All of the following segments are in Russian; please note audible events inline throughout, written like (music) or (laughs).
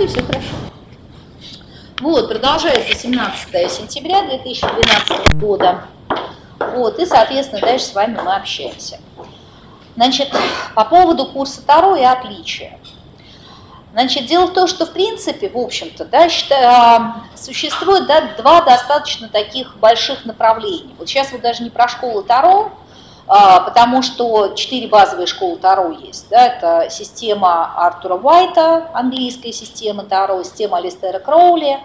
И все хорошо. Вот, продолжается 17 сентября 2012 года. Вот, и, соответственно, дальше с вами мы общаемся. Значит, по поводу курса Таро и отличия. Значит, дело в том, что в принципе, в общем-то, да, считаю, существует да, два достаточно таких больших направления. Вот сейчас вот даже не про школу Таро, а, потому что четыре базовые школы Таро есть. Да, это система Артура Уайта, английская система Таро, система Алистера Кроули,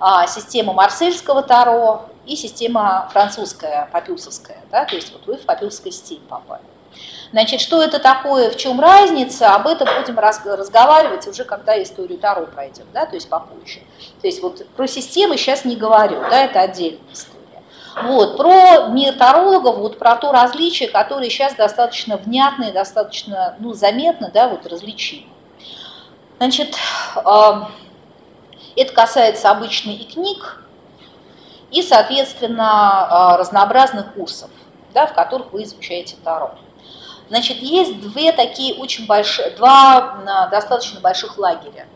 а, система Марсельского Таро и система французская, папюсовская. Да, то есть вот вы в папюсовской системе попали. Значит, что это такое, в чем разница, об этом будем разговаривать уже, когда историю Таро пройдем, да, то есть попозже. То есть вот про системы сейчас не говорю, да, это отдельная история. Вот, про мир тарологов, вот про то различие, которое сейчас достаточно внятно и достаточно ну, заметно, да, вот различимо. Значит, это касается обычно и книг, и, соответственно, разнообразных курсов, да, в которых вы изучаете Таро. Значит, есть две такие очень большие, два достаточно больших лагеря.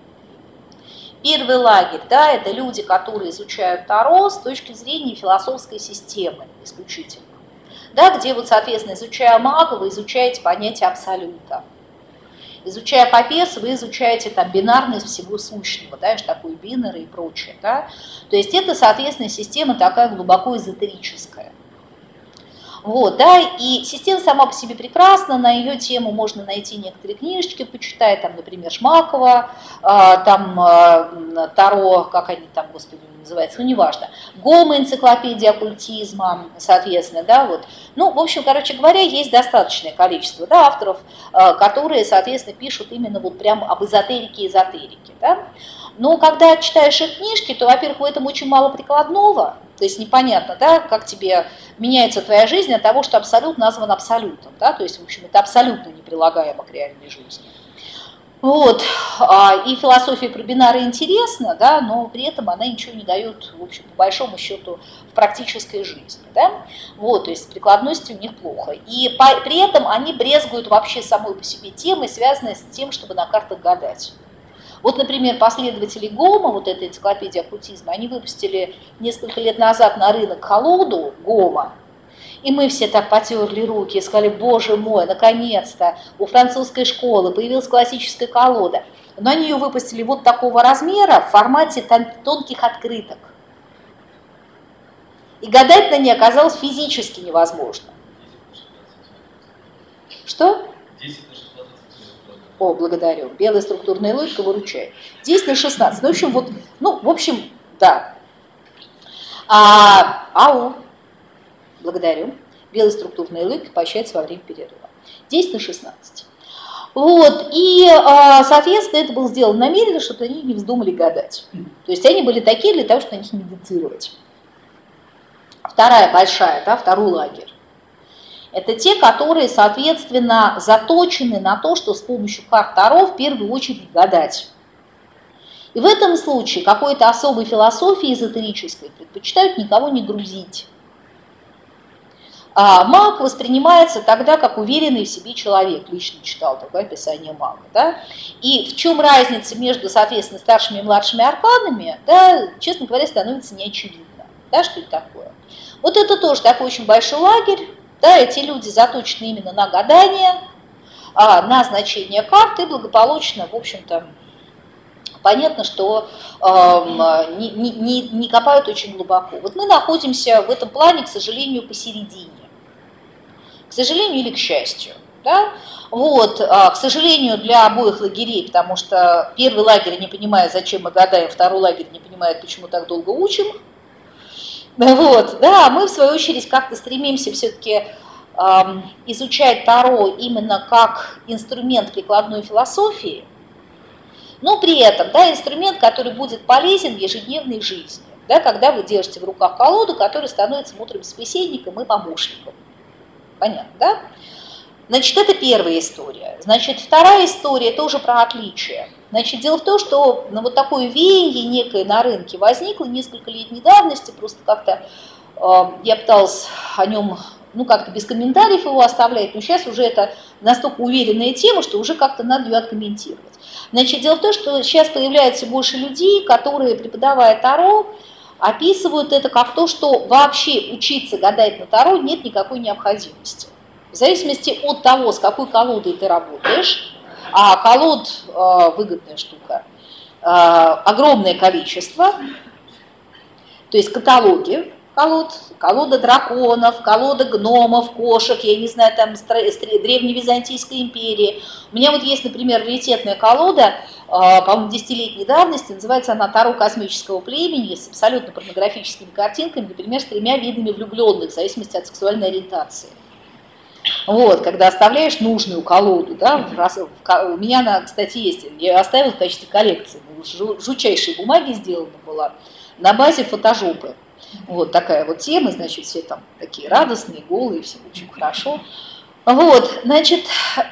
Первый лагерь, да, это люди, которые изучают Таро с точки зрения философской системы исключительно. Да, где вот, соответственно, изучая мага, вы изучаете понятие абсолюта. Изучая Папес, вы изучаете там бинарность всего сущного, да, что такое бинары и прочее. Да? То есть это, соответственно, система такая глубоко эзотерическая. Вот, да, и система сама по себе прекрасна, на ее тему можно найти некоторые книжечки, почитать, там, например, Шмакова, э, там э, Таро, как они там, господи, называются, ну, неважно, Гома, энциклопедия оккультизма, соответственно, да, вот. Ну, в общем, короче говоря, есть достаточное количество, да, авторов, э, которые, соответственно, пишут именно вот прям об эзотерике эзотерике, да. Но когда читаешь их книжки, то, во-первых, в этом очень мало прикладного, то есть непонятно, да, как тебе меняется твоя жизнь от того, что абсолют назван абсолютом. Да? То есть, в общем, это абсолютно неприлагаемо к реальной жизни. Вот. А, и философия про бинары интересна, да, но при этом она ничего не дает, в общем, по большому счету, в практической жизни. Да? Вот, то есть прикладности у них плохо. И при этом они брезгуют вообще самой по себе темой, связанной с тем, чтобы на картах гадать. Вот, например, последователи ГОМа, вот этой энциклопедии оккультизма, они выпустили несколько лет назад на рынок колоду ГОМа, и мы все так потерли руки и сказали, боже мой, наконец-то у французской школы появилась классическая колода. Но они ее выпустили вот такого размера в формате тонких открыток. И гадать на ней оказалось физически невозможно. Что? 10 о, благодарю. Белая структурная логика выручает. 10 на 16. Ну, в общем, вот, ну, в общем, да. А, ау. Благодарю. Белая структурная логика поощряется во время перерыва. 10 на 16. Вот, и, а, соответственно, это было сделано намеренно, чтобы они не вздумали гадать. То есть они были такие для того, чтобы на них медитировать. Вторая большая, да, второй лагерь. Это те, которые, соответственно, заточены на то, что с помощью карт Таро в первую очередь гадать. И в этом случае какой-то особой философии эзотерической предпочитают никого не грузить. А маг воспринимается тогда как уверенный в себе человек. Лично читал такое описание мага. Да? И в чем разница между, соответственно, старшими и младшими арканами, да, честно говоря, становится неочевидно. Да, что это такое? Вот это тоже такой очень большой лагерь, да, эти люди заточены именно на гадание, а, на значение карты, благополучно, в общем-то, понятно, что э, не, не, не копают очень глубоко. Вот мы находимся в этом плане, к сожалению, посередине. К сожалению или к счастью. Да? Вот, а, к сожалению, для обоих лагерей, потому что первый лагерь не понимает, зачем мы гадаем, второй лагерь не понимает, почему так долго учим. Вот, да, мы в свою очередь как-то стремимся все-таки изучать Таро именно как инструмент прикладной философии, но при этом, да, инструмент, который будет полезен в ежедневной жизни, да, когда вы держите в руках колоду, которая становится мудрым собеседником и помощником. Понятно, да? Значит, это первая история. Значит, вторая история тоже про отличия. Значит, дело в том, что ну, вот такое веяние некое на рынке возникло несколько лет недавности, просто как-то э, я пыталась о нем ну, как-то без комментариев его оставляет, но сейчас уже это настолько уверенная тема, что уже как-то надо ее откомментировать. Значит, дело в том, что сейчас появляется больше людей, которые, преподавая Таро, описывают это как то, что вообще учиться гадать на Таро нет никакой необходимости. В зависимости от того, с какой колодой ты работаешь, а колод э, выгодная штука, э, огромное количество, то есть каталоги, колод, колода драконов, колода гномов, кошек, я не знаю, там древней Византийской империи. У меня вот есть, например, раритетная колода, а, по-моему, десятилетней давности, называется она «Таро космического племени» с абсолютно порнографическими картинками, например, с тремя видами влюбленных, в зависимости от сексуальной ориентации. Вот, когда оставляешь нужную колоду, да, в, в, у меня она, кстати, есть, я оставила в качестве коллекции, жучайшей бумаги сделана была, на базе фотожопы. Вот такая вот тема, значит, все там такие радостные, голые, все очень хорошо. Вот, значит,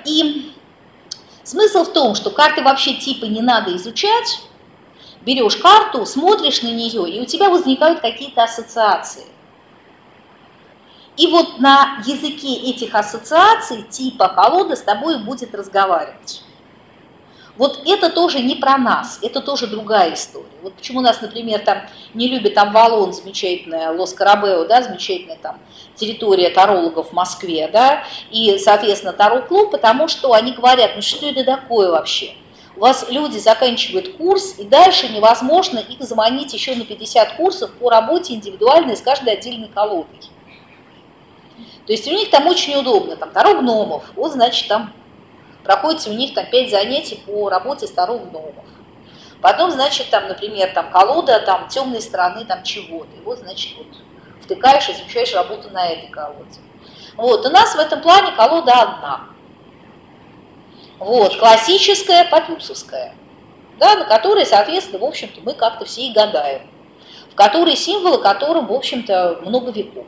и смысл в том, что карты вообще типа не надо изучать, берешь карту, смотришь на нее, и у тебя возникают какие-то ассоциации. И вот на языке этих ассоциаций типа колода с тобой будет разговаривать. Вот это тоже не про нас, это тоже другая история. Вот почему нас, например, там не любит Амвалон, замечательная, Лос Карабео, да, замечательная там территория тарологов в Москве, да, и, соответственно, Таро-клуб, потому что они говорят, ну что это такое вообще? У вас люди заканчивают курс, и дальше невозможно их заманить еще на 50 курсов по работе индивидуальной с каждой отдельной колодой. То есть у них там очень удобно, там Таро гномов, вот значит там проходите у них там 5 занятий по работе старых гномов. Потом, значит, там, например, там колода там темной стороны там чего-то. И вот, значит, вот втыкаешь, изучаешь работу на этой колоде. Вот, у нас в этом плане колода одна. Вот, классическая, патюсовская, да, на которой, соответственно, в общем-то, мы как-то все и гадаем, в которой символы которым, в общем-то, много веков.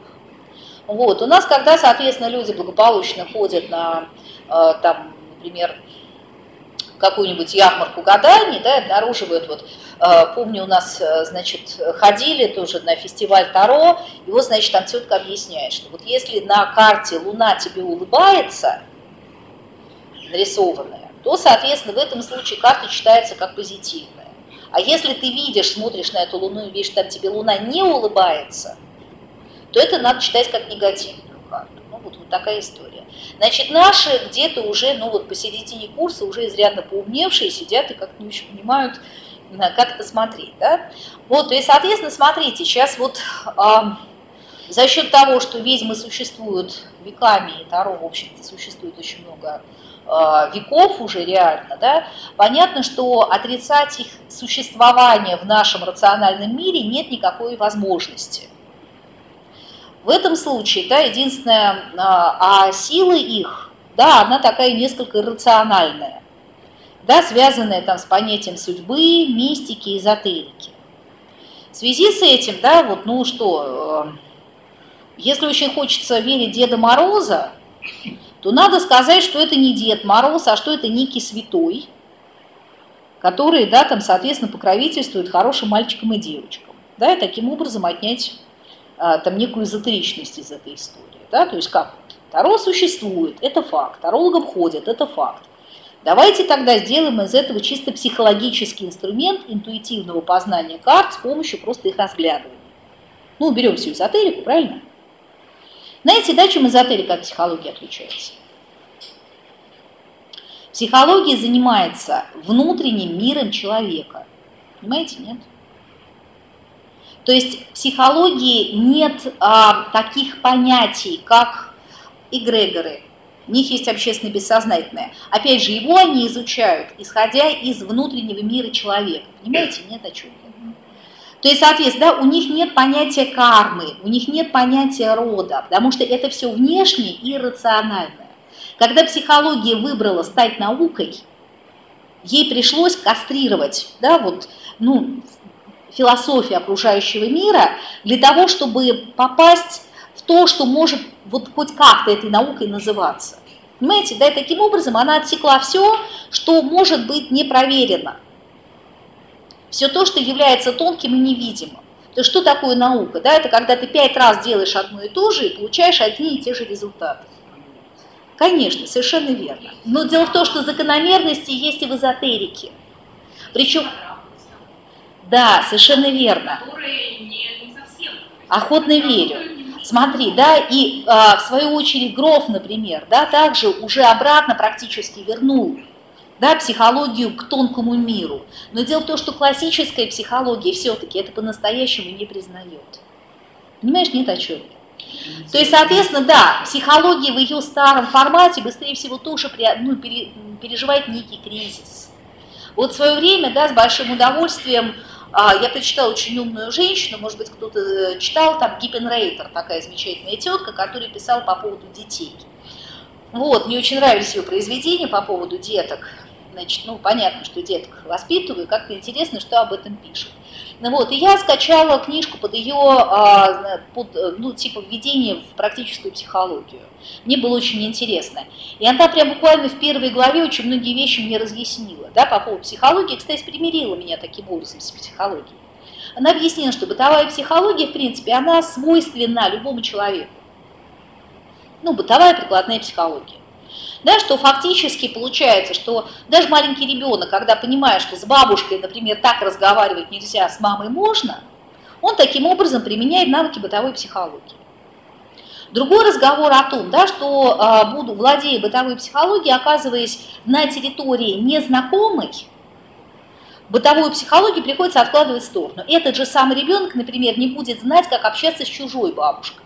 Вот, у нас, когда, соответственно, люди благополучно ходят на, э, там, например, какую-нибудь ярмарку гаданий, да, обнаруживают, вот, э, помню, у нас, э, значит, ходили тоже на фестиваль Таро, и вот, значит, там тетка объясняет, что вот если на карте Луна тебе улыбается, нарисованная, то, соответственно, в этом случае карта читается как позитивная. А если ты видишь, смотришь на эту Луну и видишь, что там тебе Луна не улыбается, то это надо читать как негативную карту. Ну, вот, вот такая история. Значит, наши где-то уже, ну вот посередине курса, уже изрядно поумневшие сидят и как-то не очень понимают, как это смотреть. Да? Вот, и, соответственно, смотрите, сейчас вот а, за счет того, что ведьмы существуют веками, и Таро, в общем-то, существует очень много а, веков уже реально, да, понятно, что отрицать их существование в нашем рациональном мире нет никакой возможности. В этом случае, да, единственное, а, а силы их, да, она такая несколько иррациональная, да, связанная там с понятием судьбы, мистики, эзотерики. В связи с этим, да, вот, ну что, э, если очень хочется верить Деда Мороза, то надо сказать, что это не Дед Мороз, а что это некий святой, который, да, там, соответственно, покровительствует хорошим мальчикам и девочкам, да, и таким образом отнять там некую эзотеричность из этой истории. Да? То есть как? Таро существует, это факт, тарологам ходят, это факт. Давайте тогда сделаем из этого чисто психологический инструмент интуитивного познания карт с помощью просто их разглядывания. Ну, берем всю эзотерику, правильно? Знаете, да, чем эзотерика от психологии отличается? Психология занимается внутренним миром человека. Понимаете, нет? То есть в психологии нет а, таких понятий, как эгрегоры. У них есть общественное бессознательное. Опять же, его они изучают, исходя из внутреннего мира человека. Понимаете, нет о чем. То есть, соответственно, да, у них нет понятия кармы, у них нет понятия рода, потому что это все внешнее и рациональное. Когда психология выбрала стать наукой, ей пришлось кастрировать, да, вот, ну, философии окружающего мира для того, чтобы попасть в то, что может вот хоть как-то этой наукой называться. Понимаете, да, и таким образом она отсекла все, что может быть не проверено. Все то, что является тонким и невидимым. То есть что такое наука? Да, это когда ты пять раз делаешь одно и то же и получаешь одни и те же результаты. Конечно, совершенно верно. Но дело в том, что закономерности есть и в эзотерике. Причем, да, совершенно верно. Охотно верю. Смотри, да, и а, в свою очередь Гроф, например, да, также уже обратно практически вернул да, психологию к тонкому миру. Но дело в том, что классическая психология все-таки это по-настоящему не признает. Понимаешь, нет о чем то есть, соответственно, да, психология в ее старом формате быстрее всего тоже ну, переживает некий кризис. Вот в свое время, да, с большим удовольствием я прочитала очень умную женщину, может быть, кто-то э, читал, там Гиппенрейтер, такая замечательная тетка, которая писала по поводу детей. Вот, мне очень нравились ее произведения по поводу деток. Значит, ну, понятно, что деток воспитываю, как-то интересно, что об этом пишут. Ну вот, и я скачала книжку под ее, а, под, ну, типа введение в практическую психологию. Мне было очень интересно. И она прям буквально в первой главе очень многие вещи мне разъяснила, да, по поводу психологии. Кстати, примирила меня таким образом с психологией. Она объяснила, что бытовая психология, в принципе, она свойственна любому человеку. Ну, бытовая прикладная психология да, что фактически получается, что даже маленький ребенок, когда понимает, что с бабушкой, например, так разговаривать нельзя, с мамой можно, он таким образом применяет навыки бытовой психологии. Другой разговор о том, да, что э, буду, владея бытовой психологией, оказываясь на территории незнакомой, бытовую психологию приходится откладывать в сторону. Этот же самый ребенок, например, не будет знать, как общаться с чужой бабушкой.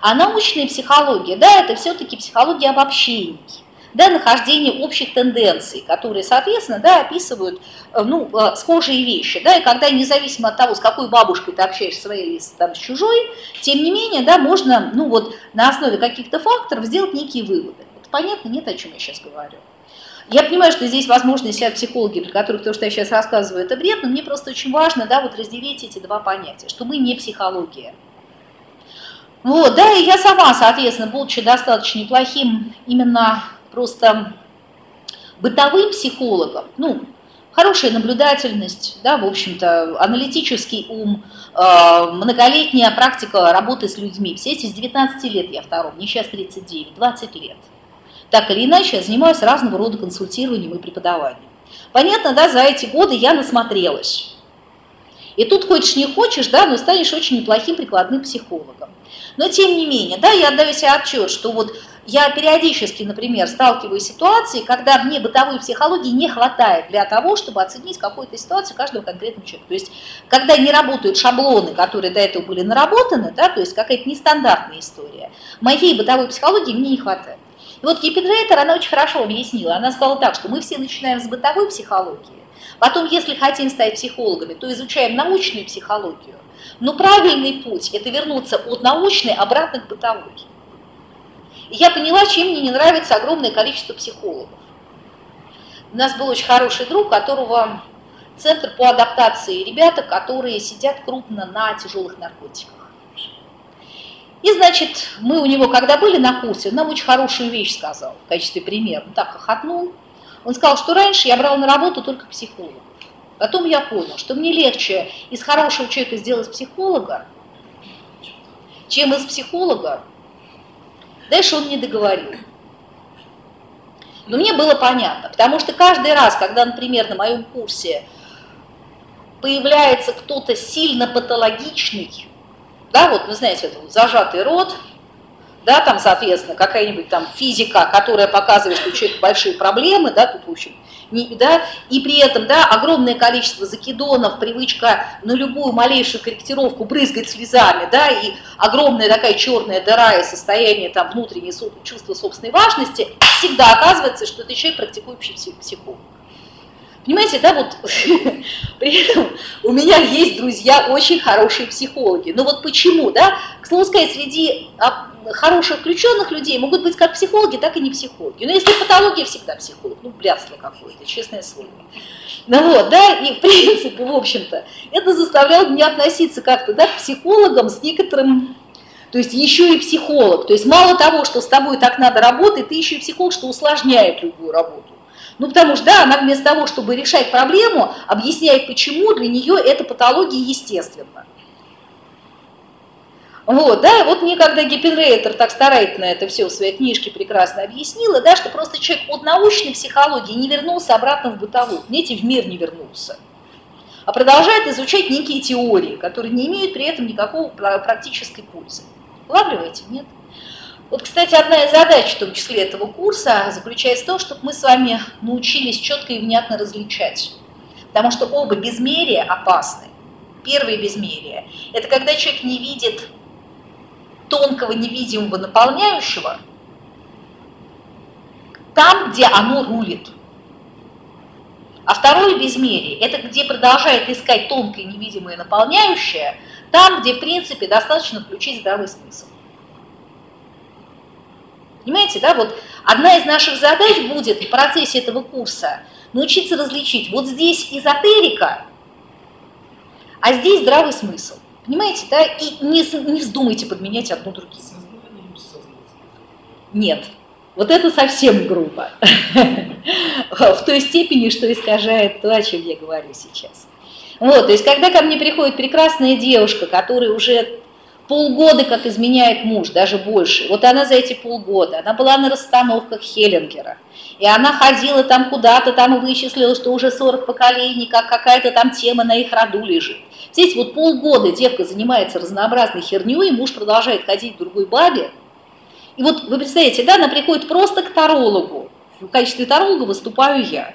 А научная психология, да, это все-таки психология обобщений, да, нахождение общих тенденций, которые, соответственно, да, описывают э, ну, э, схожие вещи. Да, и когда независимо от того, с какой бабушкой ты общаешься своей или там, с чужой, тем не менее, да, можно ну, вот, на основе каких-то факторов сделать некие выводы. Вот понятно, нет, о чем я сейчас говорю. Я понимаю, что здесь, возможно, сидят психологи, для которых то, что я сейчас рассказываю, это бред, но мне просто очень важно да, вот разделить эти два понятия, что мы не психология. Вот, да, и я сама, соответственно, будучи достаточно неплохим именно просто бытовым психологом, ну, хорошая наблюдательность, да, в общем-то, аналитический ум, э, многолетняя практика работы с людьми. Все эти с 19 лет я втором, мне сейчас 39, 20 лет. Так или иначе, я занимаюсь разного рода консультированием и преподаванием. Понятно, да, за эти годы я насмотрелась. И тут хочешь не хочешь, да, но станешь очень неплохим прикладным психологом. Но тем не менее, да, я отдаю себе отчет, что вот я периодически, например, сталкиваюсь с ситуацией, когда мне бытовой психологии не хватает для того, чтобы оценить какую-то ситуацию каждого конкретного человека. То есть, когда не работают шаблоны, которые до этого были наработаны, да, то есть какая-то нестандартная история, моей бытовой психологии мне не хватает. И вот Гиппенрейтер, она очень хорошо объяснила. Она сказала так, что мы все начинаем с бытовой психологии, потом, если хотим стать психологами, то изучаем научную психологию, но правильный путь – это вернуться от научной обратно к бытовой. И я поняла, чем мне не нравится огромное количество психологов. У нас был очень хороший друг, которого центр по адаптации ребята, которые сидят крупно на тяжелых наркотиках. И, значит, мы у него, когда были на курсе, он нам очень хорошую вещь сказал в качестве примера. Он так хохотнул. Он сказал, что раньше я брал на работу только психолога. Потом я понял, что мне легче из хорошего человека сделать психолога, чем из психолога. Дальше он не договорил. Но мне было понятно, потому что каждый раз, когда, например, на моем курсе появляется кто-то сильно патологичный, да, вот вы знаете, это вот зажатый рот, да, там, соответственно, какая-нибудь там физика, которая показывает, что у человека большие проблемы, да, тут, в общем, не, да, и при этом, да, огромное количество закидонов, привычка на любую малейшую корректировку брызгать слезами, да, и огромная такая черная дыра и состояние там внутреннего чувства собственной важности, всегда оказывается, что это человек, практикующий психолог. Понимаете, да, вот (laughs) при этом у меня есть друзья очень хорошие психологи. Но вот почему, да, к слову сказать, среди хороших включенных людей могут быть как психологи, так и не психологи. Но если патология, всегда психолог, ну, блядство какое-то, честное слово. Ну вот, да, и в принципе, в общем-то, это заставляло меня относиться как-то, да, к психологам с некоторым то есть еще и психолог. То есть мало того, что с тобой так надо работать, ты еще и психолог, что усложняет любую работу. Ну, потому что, да, она вместо того, чтобы решать проблему, объясняет, почему для нее эта патология естественна. Вот, да, вот мне когда Гиппенрейтер так старательно это все в своей книжке прекрасно объяснила, да, что просто человек от научной психологии не вернулся обратно в бытовую, знаете, в мир не вернулся, а продолжает изучать некие теории, которые не имеют при этом никакого практической пользы. Улавливаете? Нет? Вот, кстати, одна из задач, в том числе этого курса, заключается в том, чтобы мы с вами научились четко и внятно различать. Потому что оба безмерия опасны. Первое безмерие – это когда человек не видит тонкого невидимого наполняющего там, где оно рулит. А второе безмерие – это где продолжает искать тонкое невидимое наполняющее, там, где, в принципе, достаточно включить здравый смысл. Понимаете, да, вот одна из наших задач будет в процессе этого курса научиться различить, вот здесь эзотерика, а здесь здравый смысл. Понимаете, да? И не, не вздумайте подменять одну другим. Нет. Вот это совсем грубо. (laughs) В той степени, что искажает то, о чем я говорю сейчас. Вот, то есть, когда ко мне приходит прекрасная девушка, которая уже полгода как изменяет муж, даже больше. Вот она за эти полгода, она была на расстановках Хеллингера, и она ходила там куда-то, там вычислила, что уже 40 поколений, как какая-то там тема на их роду лежит. Здесь вот полгода девка занимается разнообразной херней, и муж продолжает ходить к другой бабе. И вот вы представляете, да, она приходит просто к тарологу. В качестве таролога выступаю я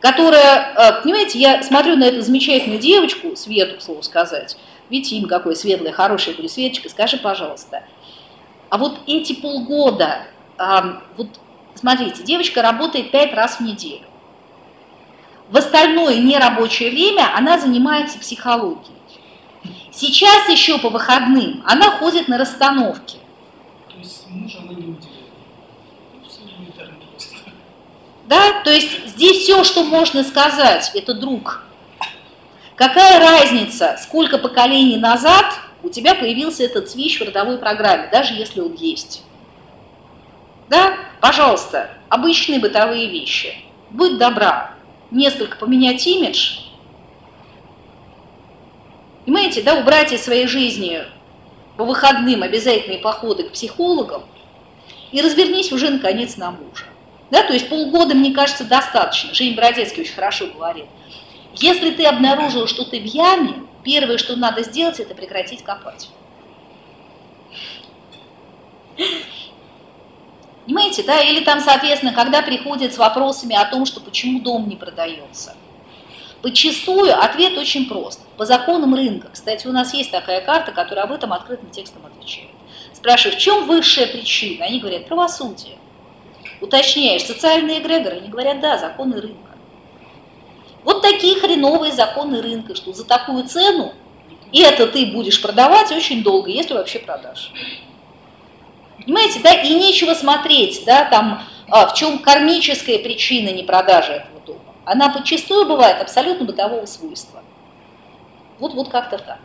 которая, э, понимаете, я смотрю на эту замечательную девочку, Свету, к слову сказать, видите, имя какое светлое, хорошее, говорю, Светочка, скажи, пожалуйста, а вот эти полгода, вот смотрите, девочка работает пять раз в неделю. В остальное нерабочее время она занимается психологией. Сейчас еще по выходным она ходит на расстановки. То есть мужа она не уделяет. Да, то есть здесь все, что можно сказать, это друг. Какая разница, сколько поколений назад у тебя появился этот свищ в родовой программе, даже если он есть. Да, пожалуйста, обычные бытовые вещи. Будь добра, несколько поменять имидж. Понимаете, да, убрать из своей жизни по выходным обязательные походы к психологам и развернись уже наконец на мужа. Да, то есть полгода, мне кажется, достаточно. Женя Бродецкий очень хорошо говорит. Если ты обнаружил, что ты в яме, первое, что надо сделать, это прекратить копать. Понимаете, да? Или там, соответственно, когда приходят с вопросами о том, что почему дом не продается. Почастую ответ очень прост. По законам рынка. Кстати, у нас есть такая карта, которая об этом открытым текстом отвечает. Спрашиваю, в чем высшая причина? Они говорят, правосудие. Уточняешь, социальные эгрегоры? Они говорят, да, законы рынка. Вот такие хреновые законы рынка, что за такую цену это ты будешь продавать очень долго, если вообще продашь. Понимаете, да, и нечего смотреть, да, там, а, в чем кармическая причина непродажи этого дома. Она подчастую бывает абсолютно бытового свойства. Вот, вот как-то так.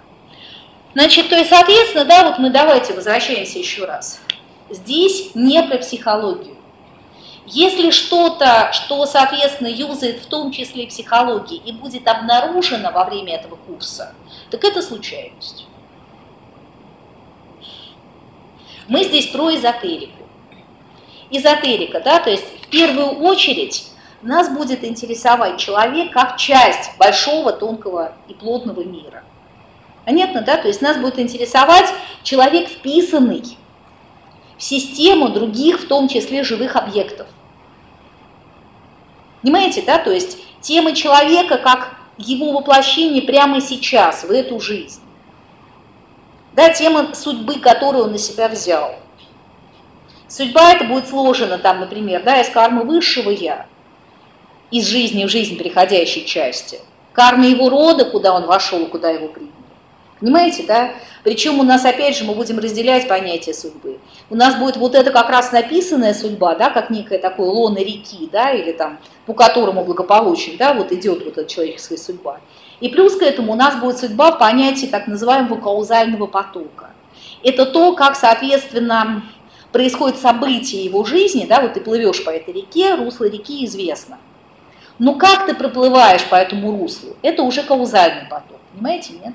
Значит, то есть, соответственно, да, вот мы давайте возвращаемся еще раз. Здесь не про психологию. Если что-то, что, соответственно, юзает в том числе и психологии, и будет обнаружено во время этого курса, так это случайность. Мы здесь про эзотерику. Эзотерика, да, то есть в первую очередь нас будет интересовать человек как часть большого, тонкого и плотного мира. Понятно, да? То есть нас будет интересовать человек, вписанный в систему других, в том числе живых объектов. Понимаете, да? То есть тема человека как его воплощение прямо сейчас, в эту жизнь. Да, тема судьбы, которую он на себя взял. Судьба это будет сложена там, например, да, из кармы высшего я, из жизни в жизнь приходящей части, кармы его рода, куда он вошел, куда его приняли. Понимаете, да? Причем у нас, опять же, мы будем разделять понятие судьбы. У нас будет вот это как раз написанная судьба, да, как некое такое лоно реки, да, или там, по которому благополучен, да, вот идет вот эта человеческая судьба. И плюс к этому у нас будет судьба в понятии так называемого каузального потока. Это то, как, соответственно, происходит событие его жизни, да, вот ты плывешь по этой реке, русло реки известно. Но как ты проплываешь по этому руслу, это уже каузальный поток, понимаете, нет?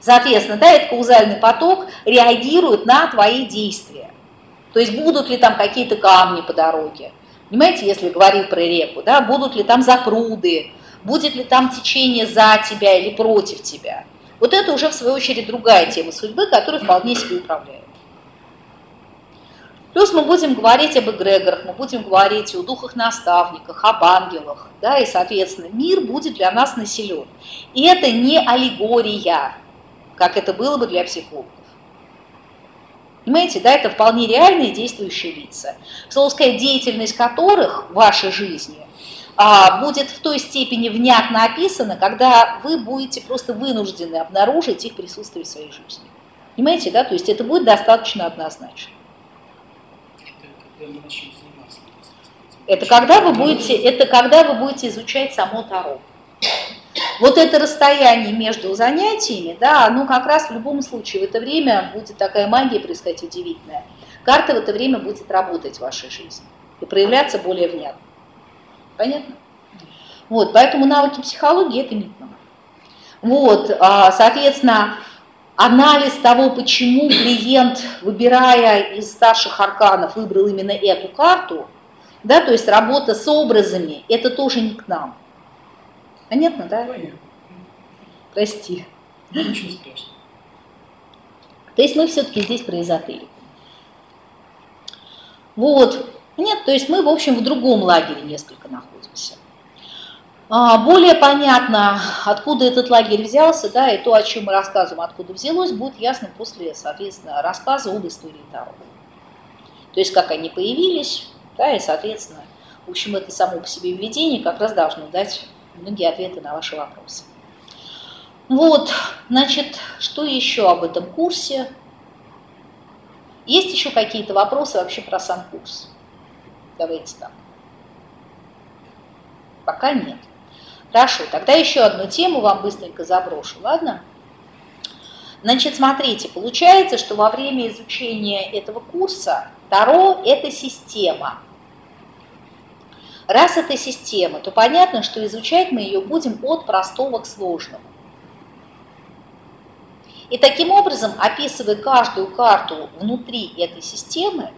Соответственно, да, этот каузальный поток реагирует на твои действия. То есть будут ли там какие-то камни по дороге, понимаете, если говорил про реку, да, будут ли там запруды, будет ли там течение за тебя или против тебя. Вот это уже, в свою очередь, другая тема судьбы, которая вполне себе управляет. Плюс мы будем говорить об эгрегорах, мы будем говорить о духах-наставниках, об ангелах, да, и, соответственно, мир будет для нас населен. И это не аллегория, как это было бы для психологов. Понимаете, да, это вполне реальные действующие лица, слово сказать, деятельность которых в вашей жизни будет в той степени внятно описана, когда вы будете просто вынуждены обнаружить их присутствие в своей жизни. Понимаете, да, то есть это будет достаточно однозначно. Это когда вы будете, это когда вы будете изучать само Таро. Вот это расстояние между занятиями, да, оно как раз в любом случае в это время будет такая магия происходить удивительная. Карта в это время будет работать в вашей жизни и проявляться более внятно. Понятно? Вот, поэтому навыки психологии это нам. Вот, а, соответственно, анализ того, почему клиент, выбирая из старших арканов, выбрал именно эту карту, да, то есть работа с образами, это тоже не к нам. Понятно, да? Понятно. Прости. Ну, ничего страшного. То есть мы все-таки здесь про эзотерику. Вот. Нет, то есть мы, в общем, в другом лагере несколько находимся. А, более понятно, откуда этот лагерь взялся, да, и то, о чем мы рассказываем, откуда взялось, будет ясно после, соответственно, рассказа об истории Таро. То есть, как они появились, да, и, соответственно, в общем, это само по себе введение как раз должно дать многие ответы на ваши вопросы. Вот, значит, что еще об этом курсе? Есть еще какие-то вопросы вообще про сам курс? Давайте так. Пока нет. Хорошо, тогда еще одну тему вам быстренько заброшу, ладно? Значит, смотрите, получается, что во время изучения этого курса Таро – это система. Раз это система, то понятно, что изучать мы ее будем от простого к сложному. И таким образом, описывая каждую карту внутри этой системы,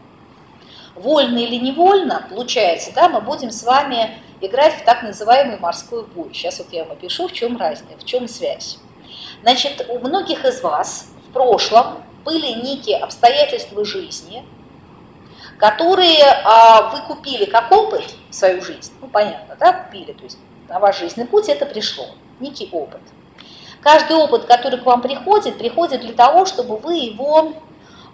вольно или невольно, получается, да, мы будем с вами играть в так называемый морской бой. Сейчас вот я вам опишу, в чем разница, в чем связь. Значит, у многих из вас в прошлом были некие обстоятельства жизни, которые а, вы купили как опыт в свою жизнь. Ну, понятно, да, купили, то есть на ваш жизненный путь это пришло, некий опыт. Каждый опыт, который к вам приходит, приходит для того, чтобы вы его,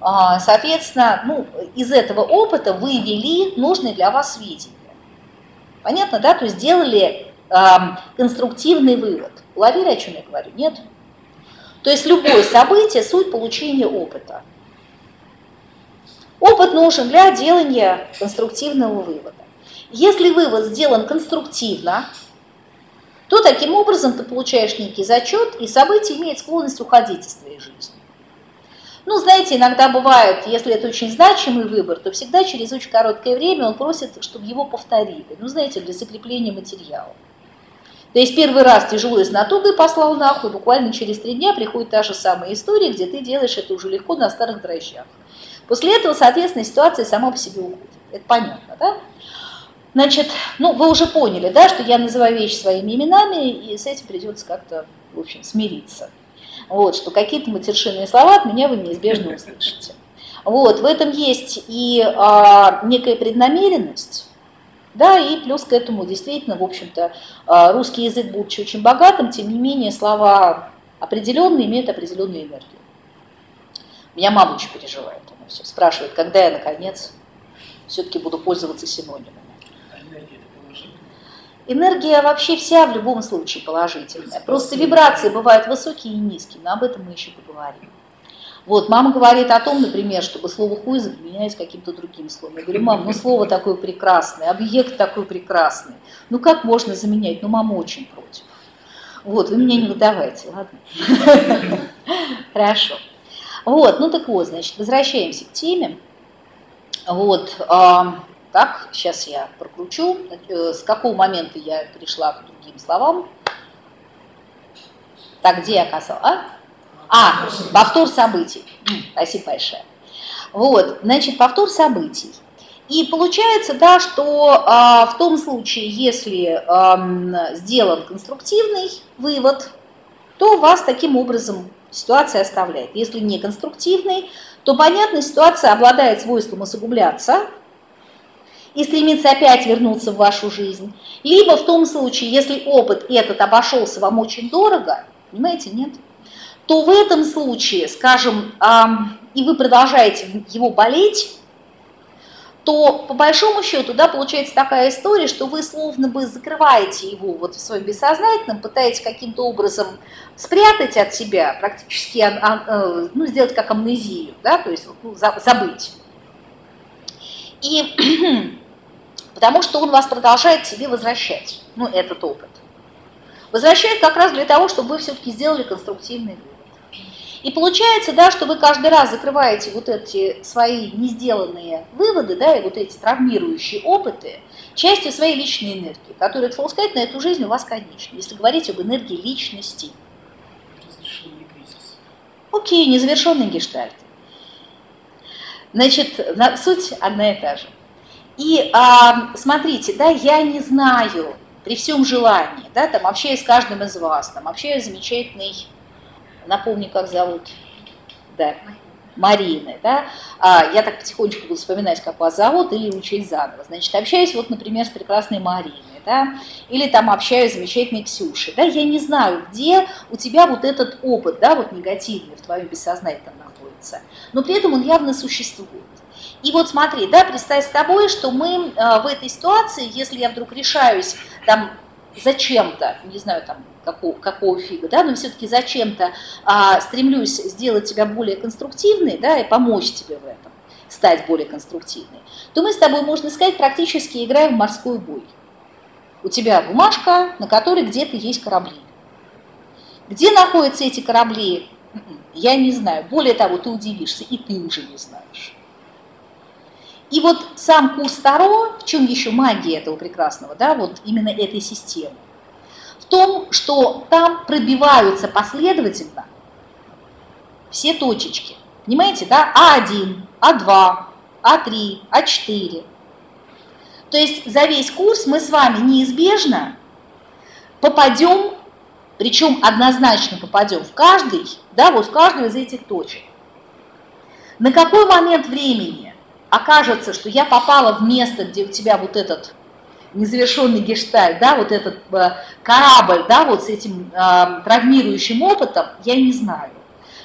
соответственно, ну, из этого опыта вывели нужные для вас сведения. Понятно, да? То есть сделали конструктивный вывод. Уловили, о чем я говорю? Нет? То есть любое (coughs) событие – суть получения опыта. Опыт нужен для делания конструктивного вывода. Если вывод сделан конструктивно, то таким образом ты получаешь некий зачет, и событие имеет склонность уходить из твоей жизни. Ну, знаете, иногда бывает, если это очень значимый выбор, то всегда через очень короткое время он просит, чтобы его повторили. Ну, знаете, для закрепления материала. То есть первый раз тяжело и с натугой послал нахуй, буквально через три дня приходит та же самая история, где ты делаешь это уже легко на старых дрожжах. После этого, соответственно, ситуация сама по себе уходит. Это понятно, да? Значит, ну, вы уже поняли, да, что я называю вещи своими именами, и с этим придется как-то, в общем, смириться. Вот, что какие-то матершинные слова от меня вы неизбежно услышите. Вот, в этом есть и а, некая преднамеренность, да, и плюс к этому действительно, в общем-то, а, русский язык, будучи очень богатым, тем не менее слова определенные имеют определенную энергию. Меня мама очень переживает, она все спрашивает, когда я, наконец, все-таки буду пользоваться синонимами. Энергия вообще вся в любом случае положительная. Просто вибрации бывают высокие и низкие, но об этом мы еще поговорим. Вот, мама говорит о том, например, чтобы слово хуй заменять каким-то другим словом. Я говорю, мам, ну слово такое прекрасное, объект такой прекрасный. Ну как можно заменять? Ну мама очень против. Вот, вы меня не выдавайте, ладно? (laughs) Хорошо. Вот, ну так вот, значит, возвращаемся к теме. Вот, как, сейчас я прокручу, э, с какого момента я перешла к другим словам. Так, где я оказалась? А? а, повтор событий. Спасибо большое. Вот, значит, повтор событий. И получается, да, что а, в том случае, если а, сделан конструктивный вывод, то вас таким образом ситуация оставляет. Если не конструктивный, то, понятно, ситуация обладает свойством усугубляться и стремится опять вернуться в вашу жизнь. Либо в том случае, если опыт этот обошелся вам очень дорого, понимаете, нет, то в этом случае, скажем, и вы продолжаете его болеть, то по большому счету, да, получается такая история, что вы словно бы закрываете его вот в своем бессознательном, пытаетесь каким-то образом спрятать от себя, практически э, ну, сделать как амнезию, да, то есть ну, забыть. И (clears throat) потому что он вас продолжает себе возвращать, ну, этот опыт. Возвращает как раз для того, чтобы вы все-таки сделали конструктивный вывод. И получается, да, что вы каждый раз закрываете вот эти свои не сделанные выводы, да, и вот эти травмирующие опыты частью своей личной энергии, которая, к слову сказать, на эту жизнь у вас конечна, если говорить об энергии личности. Окей, незавершенный гештальт. Значит, суть одна и та же. И а, смотрите, да, я не знаю, при всем желании, да, там общаюсь с каждым из вас, там общаюсь с замечательной напомни, как зовут, да, Марины, да, а, я так потихонечку буду вспоминать, как вас зовут, или учить заново. Значит, общаюсь вот, например, с прекрасной Мариной, да, или там общаюсь с замечательной Ксюшей, да, я не знаю, где у тебя вот этот опыт, да, вот негативный в твоем бессознательном находится, но при этом он явно существует. И вот смотри, да, представь с тобой, что мы э, в этой ситуации, если я вдруг решаюсь там зачем-то, не знаю, там, какого, какого фига, да, но все-таки зачем-то а, стремлюсь сделать тебя более конструктивной, да, и помочь тебе в этом, стать более конструктивной, то мы с тобой, можно сказать, практически играем в морской бой. У тебя бумажка, на которой где-то есть корабли. Где находятся эти корабли, м-м, я не знаю. Более того, ты удивишься, и ты уже не знаешь. И вот сам курс Таро, в чем еще магия этого прекрасного, да, вот именно этой системы, в том, что там пробиваются последовательно все точечки. Понимаете, да? А1, А2, А3, А4. То есть за весь курс мы с вами неизбежно попадем, причем однозначно попадем в каждый, да, вот в каждую из этих точек. На какой момент времени окажется, что я попала в место, где у тебя вот этот незавершенный гештальт, да, вот этот э, корабль, да, вот с этим э, травмирующим опытом, я не знаю.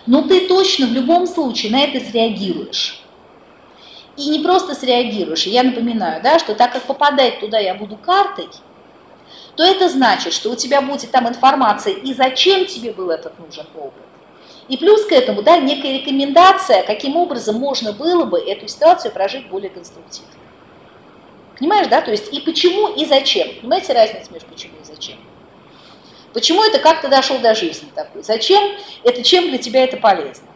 Но ты точно в любом случае на это среагируешь. И не просто среагируешь. Я напоминаю, да, что так как попадать туда я буду картой, то это значит, что у тебя будет там информация, и зачем тебе был этот нужен опыт. И плюс к этому, да, некая рекомендация, каким образом можно было бы эту ситуацию прожить более конструктивно. Понимаешь, да? То есть и почему, и зачем. Понимаете разницу между почему и зачем? Почему это как то дошел до жизни такой? Зачем? Это чем для тебя это полезно?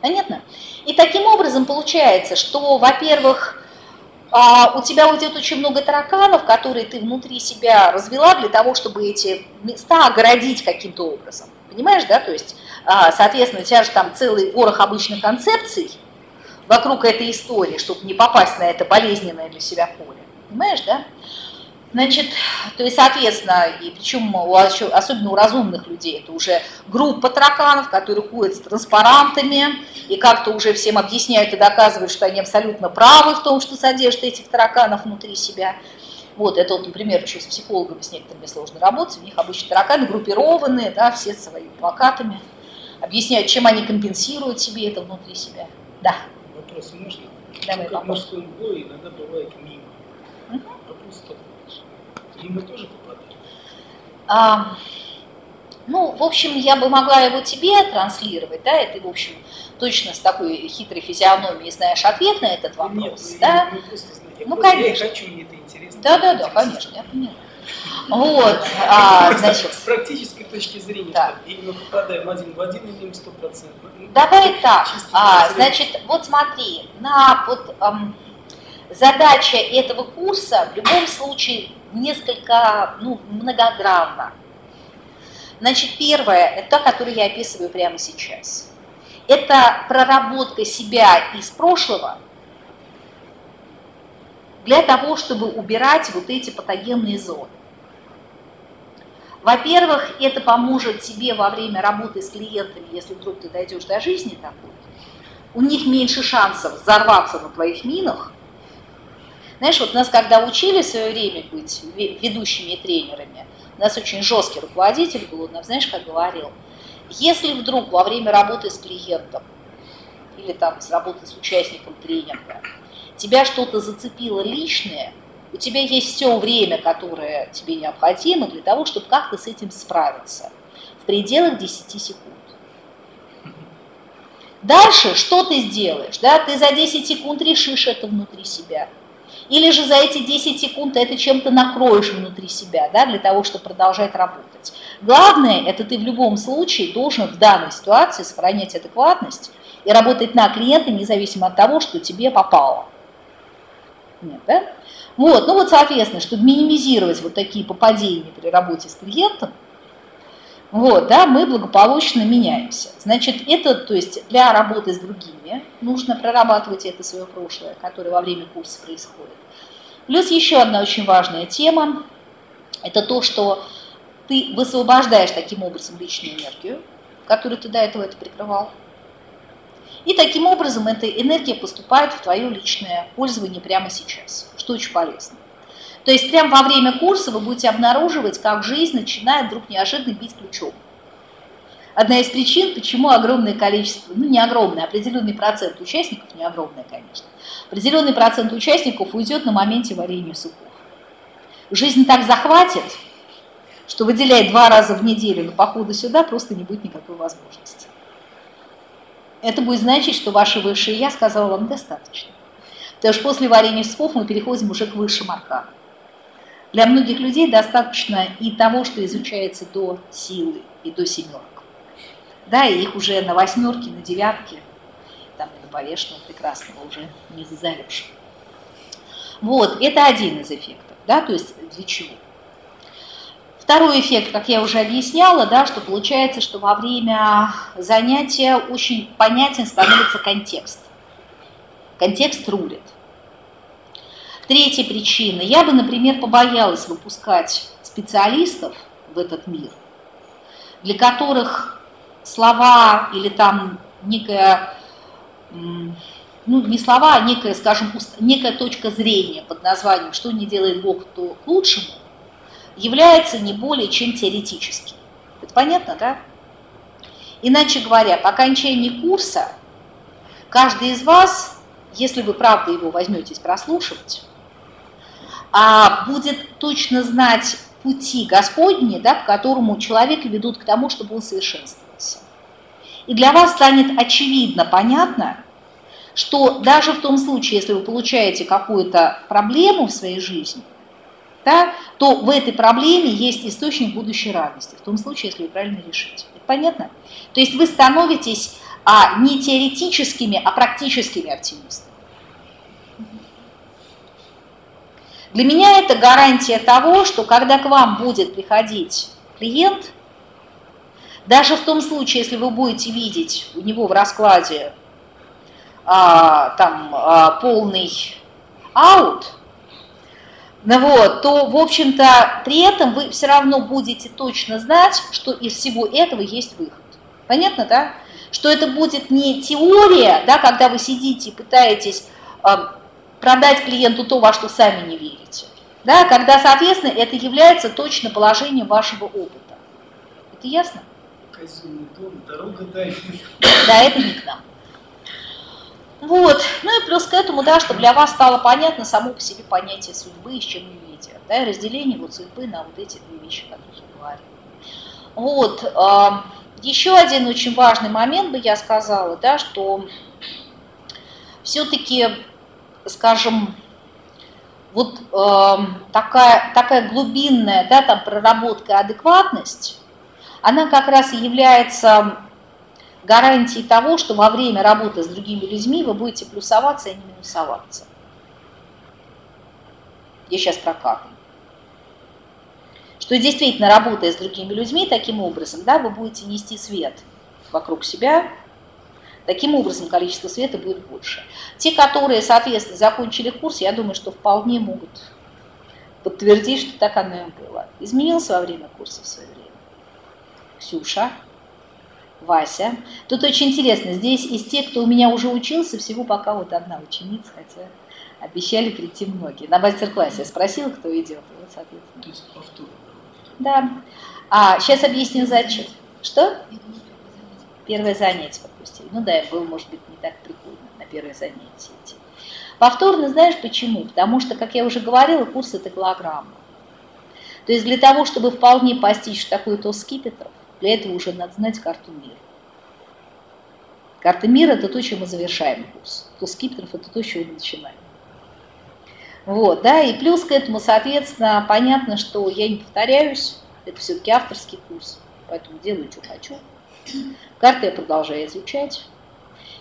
Понятно? И таким образом получается, что, во-первых, а, у тебя уйдет очень много тараканов, которые ты внутри себя развела для того, чтобы эти места огородить каким-то образом. Понимаешь, да? То есть а, соответственно, у тебя же там целый ворох обычных концепций вокруг этой истории, чтобы не попасть на это болезненное для себя поле. Понимаешь, да? Значит, то есть, соответственно, и причем у, особенно у разумных людей, это уже группа тараканов, которые ходят с транспарантами и как-то уже всем объясняют и доказывают, что они абсолютно правы в том, что содержат этих тараканов внутри себя. Вот, это вот, например, что с психологами с некоторыми сложно работать, у них обычно тараканы группированные, да, все своими плакатами объясняют, чем они компенсируют себе это внутри себя. Да. Вопрос можно? Давай, как в морском бою иногда бывает мимо. Угу. Вопрос такой. Мимо тоже попадает? А, ну, в общем, я бы могла его тебе транслировать, да, и ты, в общем, точно с такой хитрой физиономией знаешь ответ на этот вопрос, Нет, да? Я, я, я ну, конечно. Я хочу, это интересно. Да, да, да, конечно, я поняла. Вот, а, значит. С практической точки зрения, да. именно попадаем один в один, имеем сто процентов. Давай так, а, значит, вот смотри, на вот, эм, задача этого курса в любом случае несколько ну, многогранна. Значит, первое, это то, которое я описываю прямо сейчас. Это проработка себя из прошлого для того, чтобы убирать вот эти патогенные зоны. Во-первых, это поможет тебе во время работы с клиентами, если вдруг ты дойдешь до жизни такой. У них меньше шансов взорваться на твоих минах. Знаешь, вот нас когда учили в свое время быть ведущими тренерами, у нас очень жесткий руководитель был, он нам, знаешь, как говорил, если вдруг во время работы с клиентом или там с работы с участником тренинга тебя что-то зацепило личное, у тебя есть все время, которое тебе необходимо для того, чтобы как-то с этим справиться в пределах 10 секунд. Дальше что ты сделаешь? Да? Ты за 10 секунд решишь это внутри себя. Или же за эти 10 секунд это чем-то накроешь внутри себя, да, для того, чтобы продолжать работать. Главное, это ты в любом случае должен в данной ситуации сохранять адекватность и работать на клиента, независимо от того, что тебе попало. Нет, да? Вот, ну вот, соответственно, чтобы минимизировать вот такие попадения при работе с клиентом, вот, да, мы благополучно меняемся. Значит, это, то есть для работы с другими нужно прорабатывать это свое прошлое, которое во время курса происходит. Плюс еще одна очень важная тема, это то, что ты высвобождаешь таким образом личную энергию, которую ты до этого это прикрывал. И таким образом эта энергия поступает в твое личное пользование прямо сейчас, что очень полезно. То есть прямо во время курса вы будете обнаруживать, как жизнь начинает вдруг неожиданно бить ключом. Одна из причин, почему огромное количество, ну не огромное, определенный процент участников, не огромное, конечно, определенный процент участников уйдет на моменте варенья супов. Жизнь так захватит, что выделять два раза в неделю на походы сюда просто не будет никакой возможности. Это будет значить, что ваше высшее «я» сказала вам достаточно. Потому что после варенья супов мы переходим уже к высшим арканам. Для многих людей достаточно и того, что изучается до силы и до семерок. Да, и их уже на восьмерке, на девятке, там и на повешенного прекрасного уже не зазовешь. Вот, это один из эффектов, да, то есть для чего. Второй эффект, как я уже объясняла, да, что получается, что во время занятия очень понятен становится контекст. Контекст рулит. Третья причина. Я бы, например, побоялась выпускать специалистов в этот мир, для которых слова или там некая, ну не слова, а некая, скажем, некая точка зрения под названием «Что не делает Бог, то к лучшему» является не более чем теоретическим. Это понятно, да? Иначе говоря, по окончании курса каждый из вас, если вы правда его возьметесь прослушивать, а будет точно знать пути Господни, да, к которому человека ведут к тому, чтобы он совершенствовался. И для вас станет очевидно, понятно, что даже в том случае, если вы получаете какую-то проблему в своей жизни, да, то в этой проблеме есть источник будущей радости, в том случае, если вы правильно решите. Это понятно? То есть вы становитесь а, не теоретическими, а практическими оптимистами. Для меня это гарантия того, что когда к вам будет приходить клиент, даже в том случае, если вы будете видеть у него в раскладе а, там а, полный аут, вот, то, в общем-то, при этом вы все равно будете точно знать, что из всего этого есть выход. Понятно, да? Что это будет не теория, да, когда вы сидите и пытаетесь а, продать клиенту то, во что сами не верите. Да, когда, соответственно, это является точно положением вашего опыта. Это ясно? Казенный дом, дорога дальше. Да, это не к нам. Вот. Ну и плюс к этому, да, чтобы для вас стало понятно само по себе понятие судьбы и с чем не видя. Да, и разделение вот судьбы на вот эти две вещи, которые я говорила. Вот. Еще один очень важный момент бы я сказала, да, что все-таки скажем, вот такая, такая глубинная да, там, проработка адекватность, она как раз и является гарантией того, что во время работы с другими людьми вы будете плюсоваться, а не минусоваться. Я сейчас про карму. Что действительно, работая с другими людьми таким образом, да, вы будете нести свет вокруг себя, таким образом количество света будет больше. Те, которые, соответственно, закончили курс, я думаю, что вполне могут подтвердить, что так оно и было. Изменилось во время курса в свое время? Ксюша, Вася. Тут очень интересно, здесь из тех, кто у меня уже учился, всего пока вот одна ученица, хотя обещали прийти многие. На мастер-классе я спросила, кто идет, вот, соответственно. То есть повтор. Да. А, сейчас объясню зачем. Что? Первое занятие пропустили. Ну да, было, может быть, не так прикольно на первое занятие идти. Повторно знаешь почему? Потому что, как я уже говорила, курс это голограмма. То есть для того, чтобы вполне постичь, что такое то скипетров, для этого уже надо знать карту мира. Карта мира – это то, чем мы завершаем курс. То скипетров – это то, с чего мы начинаем. Вот, да, и плюс к этому, соответственно, понятно, что я не повторяюсь, это все-таки авторский курс, поэтому делаю, что хочу. Карты я продолжаю изучать.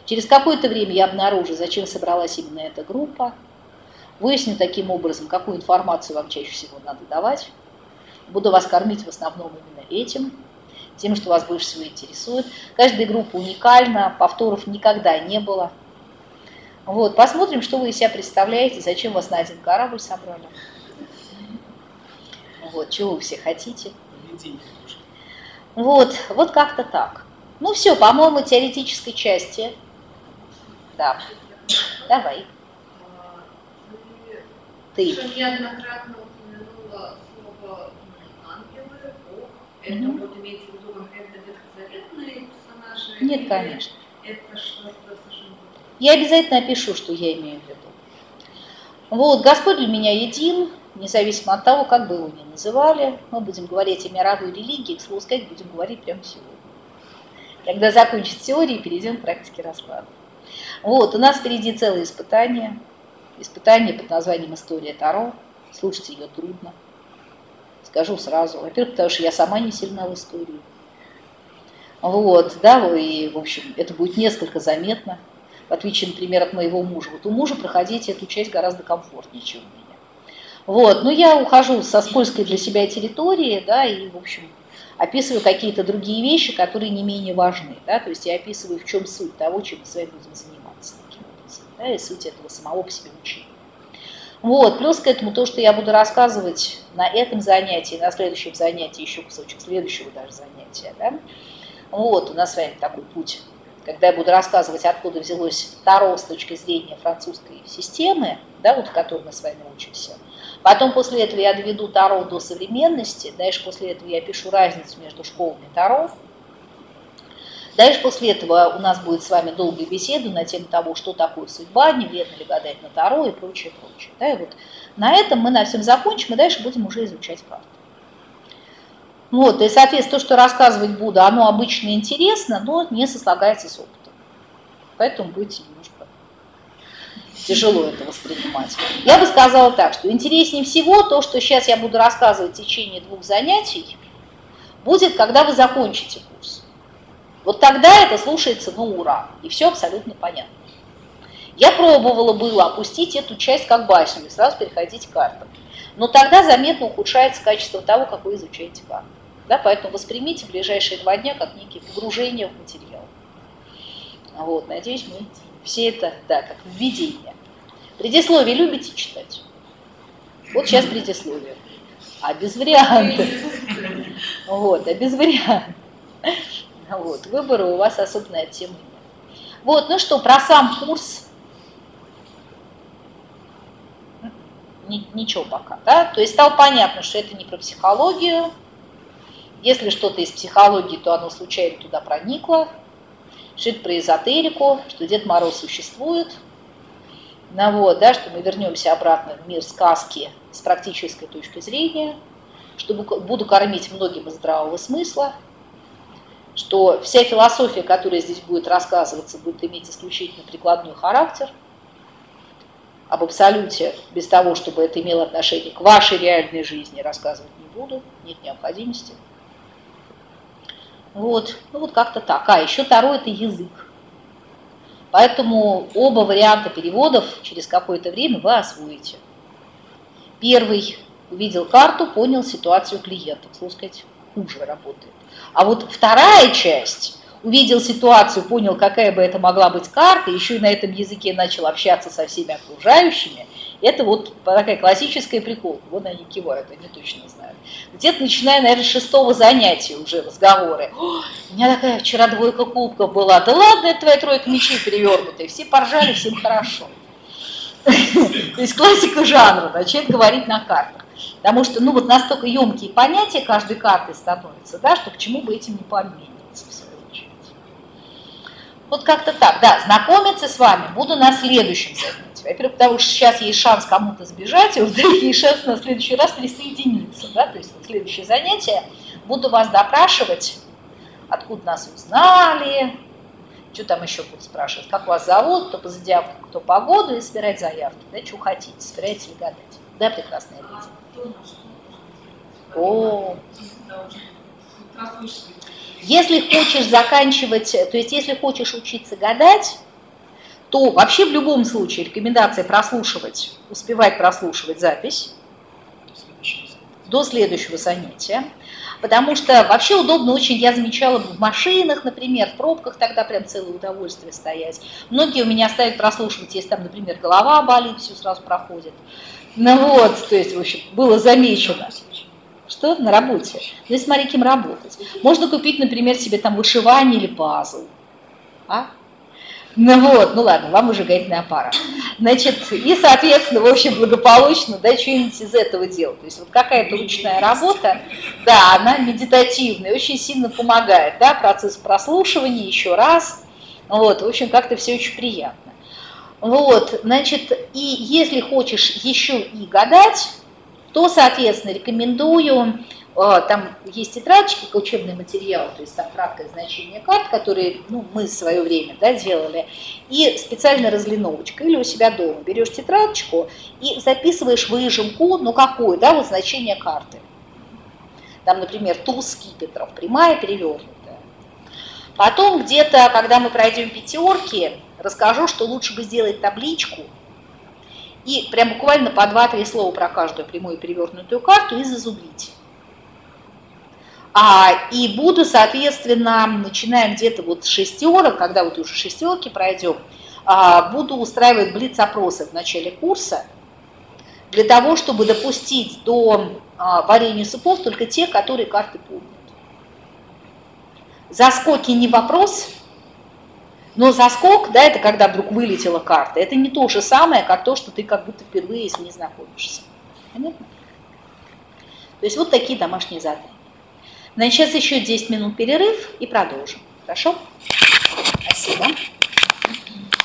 Через какое-то время я обнаружу, зачем собралась именно эта группа, выясню таким образом, какую информацию вам чаще всего надо давать, буду вас кормить в основном именно этим, тем, что вас больше всего интересует. Каждая группа уникальна, повторов никогда не было. Вот, посмотрим, что вы из себя представляете, зачем вас на один корабль собрали. Вот, чего вы все хотите. Вот, вот как-то так. Ну все, по-моему, теоретической части да. Давай. Ты. Еще неоднократно упомянула слово ангелы, Бог. Это mm-hmm. вот имеется в виду конкретно ветхозаветные персонажи? Нет, конечно. Это что-то совершенно Я обязательно опишу, что я имею в виду. Вот, Господь для меня един, независимо от того, как бы его ни называли. Мы будем говорить о мировой религии, к слову сказать, будем говорить прямо сегодня. Когда закончится теория, перейдем к практике расклада. Вот, у нас впереди целое испытание. Испытание под названием «История Таро». Слушать ее трудно. Скажу сразу. Во-первых, потому что я сама не сильна в истории. Вот, да, и, в общем, это будет несколько заметно, в отличие, например, от моего мужа. Вот у мужа проходить эту часть гораздо комфортнее, чем у меня. Вот, но я ухожу со скользкой для себя территории, да, и, в общем, описываю какие-то другие вещи, которые не менее важны, да, то есть я описываю, в чем суть того, чем мы с вами будем заниматься да, и суть этого самого по себе учения. Вот, плюс к этому то, что я буду рассказывать на этом занятии, на следующем занятии, еще кусочек следующего даже занятия, да, вот, у нас с вами такой путь, когда я буду рассказывать, откуда взялось Таро с точки зрения французской системы, да, вот в которой мы с вами учимся. Потом после этого я доведу Таро до современности, дальше после этого я пишу разницу между школами Таро, Дальше после этого у нас будет с вами долгая беседа на тему того, что такое судьба, не вредно ли гадать на Таро и прочее, прочее. Да, и вот на этом мы на всем закончим, и дальше будем уже изучать карты. Вот, и, соответственно, то, что рассказывать буду, оно обычно интересно, но не сослагается с опытом. Поэтому будете немножко тяжело это воспринимать. Я бы сказала так, что интереснее всего то, что сейчас я буду рассказывать в течение двух занятий, будет, когда вы закончите курс. Вот тогда это слушается на ура, и все абсолютно понятно. Я пробовала было опустить эту часть как басню и сразу переходить к картам. Но тогда заметно ухудшается качество того, как вы изучаете карты. Да, поэтому воспримите ближайшие два дня как некие погружения в материал. Вот, надеюсь, мы все это, да, как введение. Предисловие любите читать? Вот сейчас предисловие. А без вариантов. Вот, а без вариантов. Вот, выбора у вас тему нет. Вот, ну что, про сам курс ничего пока, да? То есть стало понятно, что это не про психологию. Если что-то из психологии, то оно случайно туда проникло. Что это про эзотерику, что Дед Мороз существует. Ну вот, да, что мы вернемся обратно в мир сказки с практической точки зрения, что буду кормить многим из здравого смысла – что вся философия, которая здесь будет рассказываться, будет иметь исключительно прикладной характер, об абсолюте, без того, чтобы это имело отношение к вашей реальной жизни, рассказывать не буду, нет необходимости. Вот, ну вот как-то так. А, еще второй – это язык. Поэтому оба варианта переводов через какое-то время вы освоите. Первый увидел карту, понял ситуацию клиента, так сказать, хуже работает. А вот вторая часть увидел ситуацию, понял, какая бы это могла быть карта, еще и на этом языке начал общаться со всеми окружающими, это вот такая классическая приколка. Вот они кивают, они точно знают. Где-то начиная, наверное, с шестого занятия уже разговоры. у меня такая вчера двойка кубков была. Да ладно, это твоя тройка мечей перевернутая. Все поржали, всем хорошо. (laughs) То есть классика жанра, начать говорить на картах. Потому что, ну, вот настолько емкие понятия каждой карты становятся, да, что к чему бы этим не помениваться, в свою очередь. Вот как-то так, да, знакомиться с вами буду на следующем занятии. Во-первых, потому что сейчас есть шанс кому-то сбежать, и во-вторых, есть шанс на следующий раз присоединиться, да, то есть вот следующее занятие буду вас допрашивать, откуда нас узнали, что там еще будут спрашивать, как вас зовут, кто по зодиаку, кто погоду, и собирать заявки, да, что хотите, собираете ли гадать. Да, прекрасная леди? О, если хочешь заканчивать, то есть если хочешь учиться гадать, то вообще в любом случае рекомендация прослушивать, успевать прослушивать запись до следующего занятия. Потому что вообще удобно очень, я замечала в машинах, например, в пробках тогда прям целое удовольствие стоять. Многие у меня ставят прослушивать, если там, например, голова болит, все сразу проходит. Ну вот, то есть, в общем, было замечено. Что? На работе. Ну, смотри, кем работать. Можно купить, например, себе там вышивание или пазл. А? Ну вот, ну ладно, вам уже на аппарат. Значит, и, соответственно, в общем, благополучно, да, что-нибудь из этого делать. То есть вот какая-то ручная работа, да, она медитативная, очень сильно помогает, да, процесс прослушивания еще раз. Вот, в общем, как-то все очень приятно. Вот, значит, и если хочешь еще и гадать, то, соответственно, рекомендую а, там есть тетрадочки, учебный материал, то есть там краткое значение карт, которые ну, мы в свое время да, делали, и специальная разлиновочка. Или у себя дома берешь тетрадочку и записываешь выжимку, ну какое, да, вот значение карты. Там, например, туз скипетров, прямая, перевернутая. Потом где-то, когда мы пройдем пятерки, расскажу, что лучше бы сделать табличку и прям буквально по два-три слова про каждую прямую перевернутую карту и зазубрить. А, и буду, соответственно, начиная где-то вот с шестерок, когда вот уже шестерки пройдем, а, буду устраивать блиц-опросы в начале курса, для того, чтобы допустить до а, варенья супов только те, которые карты помнят. Заскоки не вопрос, но заскок, да, это когда вдруг вылетела карта, это не то же самое, как то, что ты как будто впервые с ней знакомишься. Понятно? То есть вот такие домашние задания. Значит, сейчас еще 10 минут перерыв и продолжим. Хорошо? Спасибо.